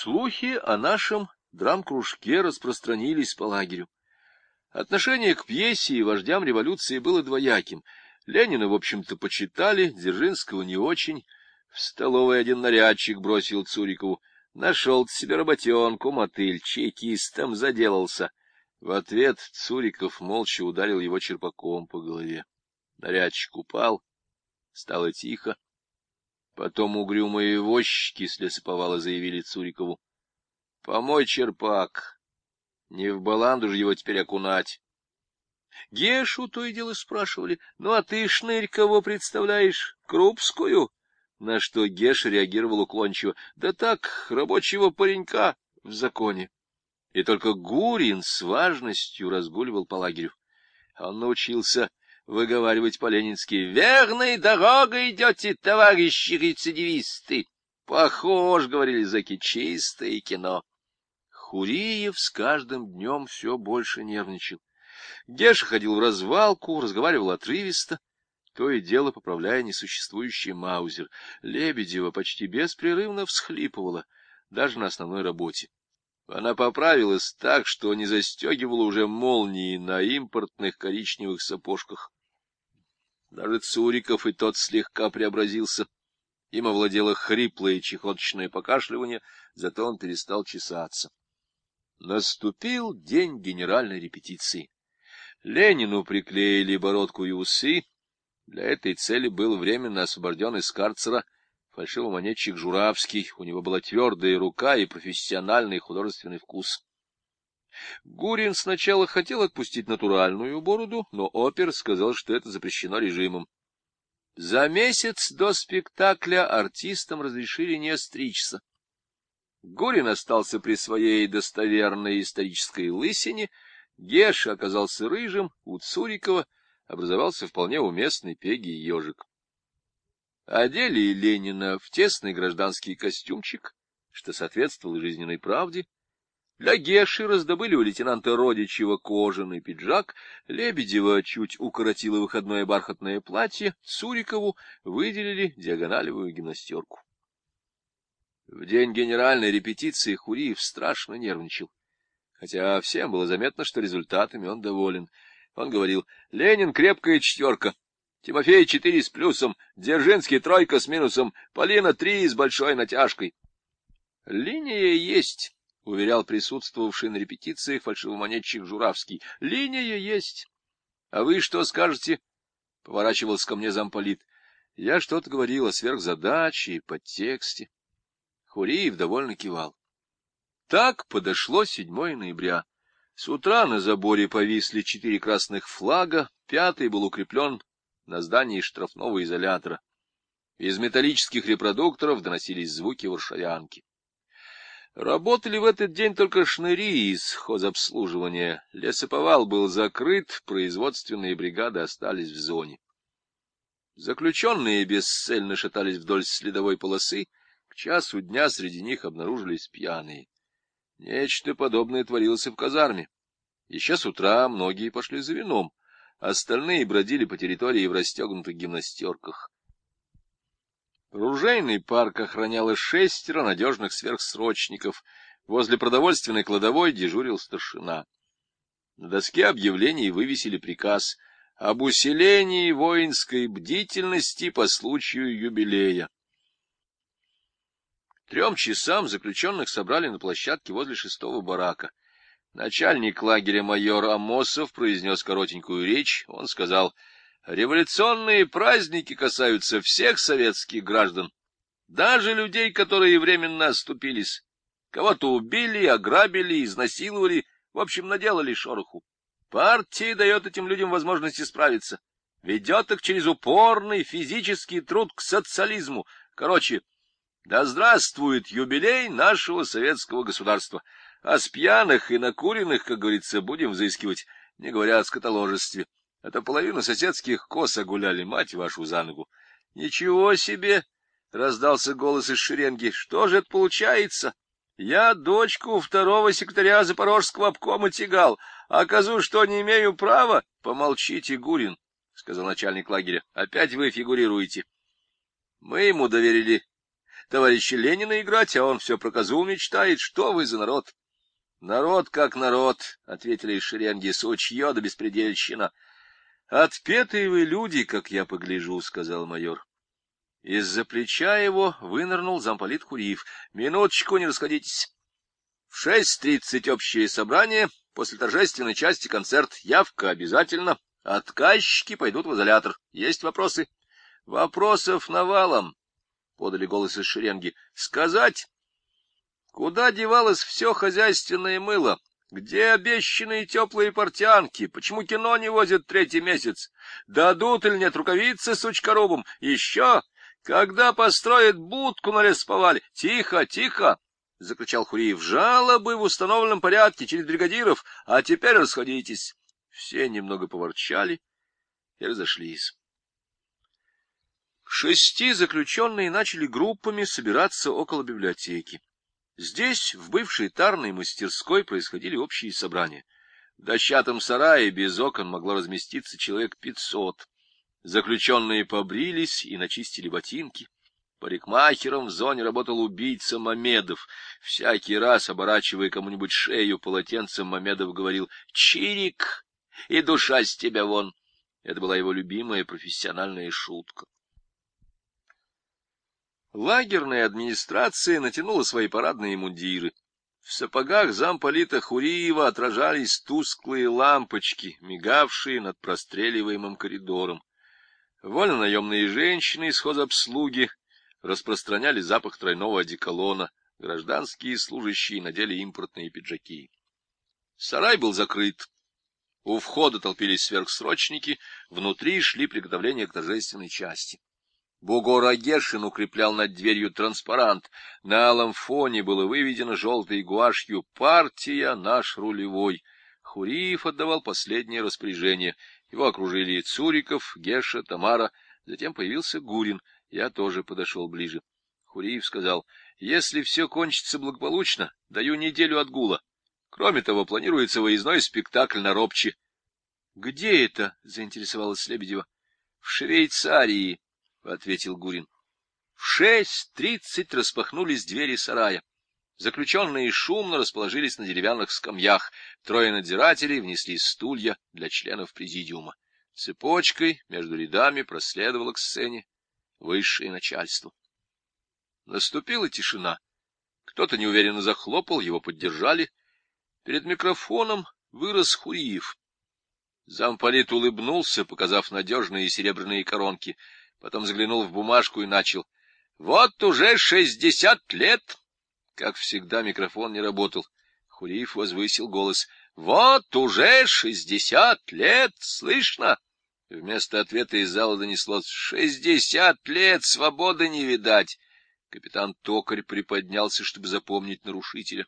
Слухи о нашем драм-кружке распространились по лагерю. Отношение к пьесе и вождям революции было двояким. Ленина, в общем-то, почитали, Дзержинского не очень. В столовой один нарядчик бросил Цурикову. Нашел себе работенку, мотыль, чекистом заделался. В ответ Цуриков молча ударил его черпаком по голове. Нарядчик упал, стало тихо. Потом угрюмые возчики с лесоповала заявили Цурикову. — Помой черпак, не в баланду же его теперь окунать. Гешу то и дело спрашивали, ну а ты, шнырь, кого представляешь, Крупскую? На что Геш реагировал уклончиво, да так, рабочего паренька в законе. И только Гурин с важностью разгуливал по лагерю. Он научился выговаривать по-ленински «Верной дорогой идете, товарищи рецидивисты!» «Похож», — говорили заки, — «чистое кино». Хуриев с каждым днем все больше нервничал. Геша ходил в развалку, разговаривал отрывисто, то и дело поправляя несуществующий маузер. Лебедева почти беспрерывно всхлипывала, даже на основной работе. Она поправилась так, что не застегивала уже молнии на импортных коричневых сапожках. Даже Цуриков и тот слегка преобразился. Им овладело хриплое чехоточное покашливание, зато он перестал чесаться. Наступил день генеральной репетиции. Ленину приклеили бородку и усы. Для этой цели был временно освобожден из карцера фальшивомонетчик Журавский. У него была твердая рука и профессиональный художественный вкус. Гурин сначала хотел отпустить натуральную бороду, но опер сказал, что это запрещено режимом. За месяц до спектакля артистам разрешили не стричься. Гурин остался при своей достоверной исторической лысине, Геша оказался рыжим, у Цурикова образовался вполне уместный пегий ежик. Одели Ленина в тесный гражданский костюмчик, что соответствовало жизненной правде, для раздобыли у лейтенанта Родичева кожаный пиджак, Лебедева чуть укоротила выходное бархатное платье, Цурикову выделили диагоналевую гимнастерку. В день генеральной репетиции Хуриев страшно нервничал, хотя всем было заметно, что результатами он доволен. Он говорил, Ленин крепкая четверка, Тимофей четыре с плюсом, Дзержинский тройка с минусом, Полина три с большой натяжкой. Линия есть — уверял присутствовавший на репетиции фальшивомонетчик Журавский. — Линия есть. — А вы что скажете? — поворачивался ко мне замполит. Я что-то говорил о сверхзадаче и подтексте. Хуриев довольно кивал. Так подошло 7 ноября. С утра на заборе повисли четыре красных флага, пятый был укреплен на здании штрафного изолятора. Из металлических репродукторов доносились звуки варшавянки. Работали в этот день только шныри из хозобслуживания. Лесоповал был закрыт, производственные бригады остались в зоне. Заключенные бесцельно шатались вдоль следовой полосы, к часу дня среди них обнаружились пьяные. Нечто подобное творилось и в казарме. Еще с утра многие пошли за вином, остальные бродили по территории в расстегнутых гимнастерках. Ружейный парк охраняло шестеро надежных сверхсрочников. Возле продовольственной кладовой дежурил старшина. На доске объявлений вывесили приказ об усилении воинской бдительности по случаю юбилея. К трем часам заключенных собрали на площадке возле шестого барака. Начальник лагеря майор Амосов произнес коротенькую речь. Он сказал — Революционные праздники касаются всех советских граждан, даже людей, которые временно оступились. Кого-то убили, ограбили, изнасиловали, в общем, наделали шороху. Партия дает этим людям возможность исправиться, ведет их через упорный физический труд к социализму. Короче, да здравствует юбилей нашего советского государства. А с пьяных и накуренных, как говорится, будем взыскивать, не говоря о скотоложестве. Это половину соседских коса гуляли, мать вашу за ногу. — Ничего себе! — раздался голос из шеренги. — Что же это получается? Я дочку второго секретаря Запорожского обкома тягал, а козу что, не имею права? — Помолчите, Гурин, — сказал начальник лагеря. — Опять вы фигурируете. Мы ему доверили товарища Ленина играть, а он все про козу мечтает. Что вы за народ? — Народ как народ, — ответили из шеренги, — сучье да беспредельщина. — Отпетые вы люди, как я погляжу, — сказал майор. Из-за плеча его вынырнул замполит Хуриев. — Минуточку, не расходитесь. В шесть тридцать общее собрание, после торжественной части концерт. Явка обязательно. Отказчики пойдут в изолятор. Есть вопросы? — Вопросов навалом, — подали голос из шеренги. — Сказать? Куда девалось все хозяйственное мыло? Где обещанные теплые портянки? Почему кино не возят третий месяц? Дадут или нет рукавицы с учкорубом? Еще? Когда построят будку на лесповале? Тихо, тихо! — закричал Хуриев. — Жалобы в установленном порядке через бригадиров, а теперь расходитесь. Все немного поворчали и разошлись. Шести заключенные начали группами собираться около библиотеки. Здесь, в бывшей тарной мастерской, происходили общие собрания. В дощатом сарае без окон могло разместиться человек пятьсот. Заключенные побрились и начистили ботинки. Парикмахером в зоне работал убийца Мамедов. Всякий раз, оборачивая кому-нибудь шею полотенцем, Мамедов говорил «Чирик! И душа с тебя вон!» Это была его любимая профессиональная шутка. Лагерная администрация натянула свои парадные мундиры. В сапогах замполита Хуриева отражались тусклые лампочки, мигавшие над простреливаемым коридором. Вольно-наемные женщины из хозобслуги распространяли запах тройного одеколона, гражданские служащие надели импортные пиджаки. Сарай был закрыт. У входа толпились сверхсрочники, внутри шли приготовления к торжественной части. Бугор Агешин укреплял над дверью транспарант. На алом фоне было выведено желтой гуашью «Партия наш рулевой». Хуриев отдавал последнее распоряжение. Его окружили Цуриков, Геша, Тамара. Затем появился Гурин. Я тоже подошел ближе. Хуриев сказал, если все кончится благополучно, даю неделю отгула. Кроме того, планируется выездной спектакль на Робче. — Где это? — заинтересовалась Лебедева. — В Швейцарии. — ответил Гурин. В шесть тридцать распахнулись двери сарая. Заключенные шумно расположились на деревянных скамьях. Трое надзирателей внесли стулья для членов президиума. Цепочкой между рядами проследовало к сцене высшее начальство. Наступила тишина. Кто-то неуверенно захлопал, его поддержали. Перед микрофоном вырос Хуриев. Замполит улыбнулся, показав надежные серебряные коронки — потом заглянул в бумажку и начал. — Вот уже шестьдесят лет! Как всегда, микрофон не работал. Хуриев возвысил голос. — Вот уже шестьдесят лет! Слышно? Вместо ответа из зала донеслось. — Шестьдесят лет! Свободы не видать! Капитан Токарь приподнялся, чтобы запомнить нарушителя.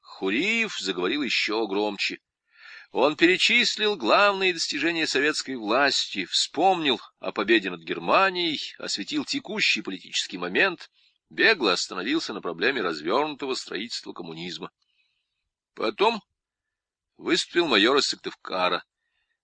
Хуриев заговорил еще громче. Он перечислил главные достижения советской власти, вспомнил о победе над Германией, осветил текущий политический момент, бегло остановился на проблеме развернутого строительства коммунизма. Потом выступил майор из Сыктывкара.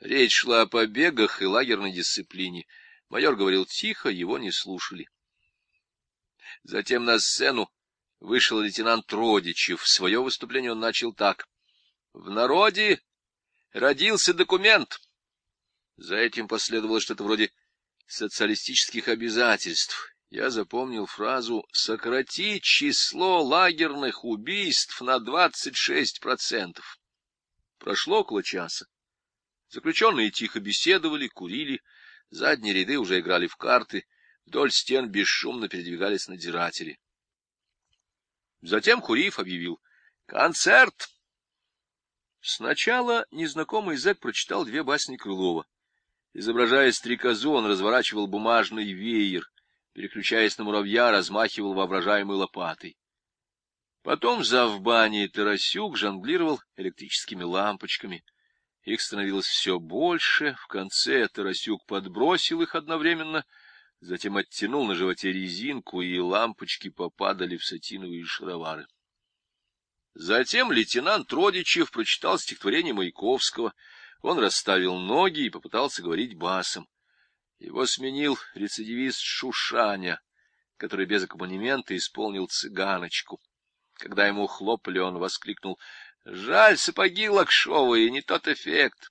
Речь шла о побегах и лагерной дисциплине. Майор говорил тихо, его не слушали. Затем на сцену вышел лейтенант Родичев. Свое выступление он начал так. — В народе родился документ. За этим последовало что-то вроде социалистических обязательств. Я запомнил фразу «сократить число лагерных убийств на 26%». Прошло около часа. Заключенные тихо беседовали, курили, задние ряды уже играли в карты, вдоль стен бесшумно передвигались надзиратели. Затем Хуриев объявил «Концерт!» Сначала незнакомый зэк прочитал две басни Крылова. Изображая стрекозу, он разворачивал бумажный веер, переключаясь на муравья, размахивал воображаемой лопатой. Потом в бане Тарасюк жонглировал электрическими лампочками. Их становилось все больше, в конце Тарасюк подбросил их одновременно, затем оттянул на животе резинку, и лампочки попадали в сатиновые шаровары. Затем лейтенант Родичев прочитал стихотворение Маяковского. Он расставил ноги и попытался говорить басом. Его сменил рецидивист Шушаня. который без аккомпанемента исполнил цыганочку. Когда ему хлопали, он воскликнул — Жаль, сапоги лакшовые, не тот эффект.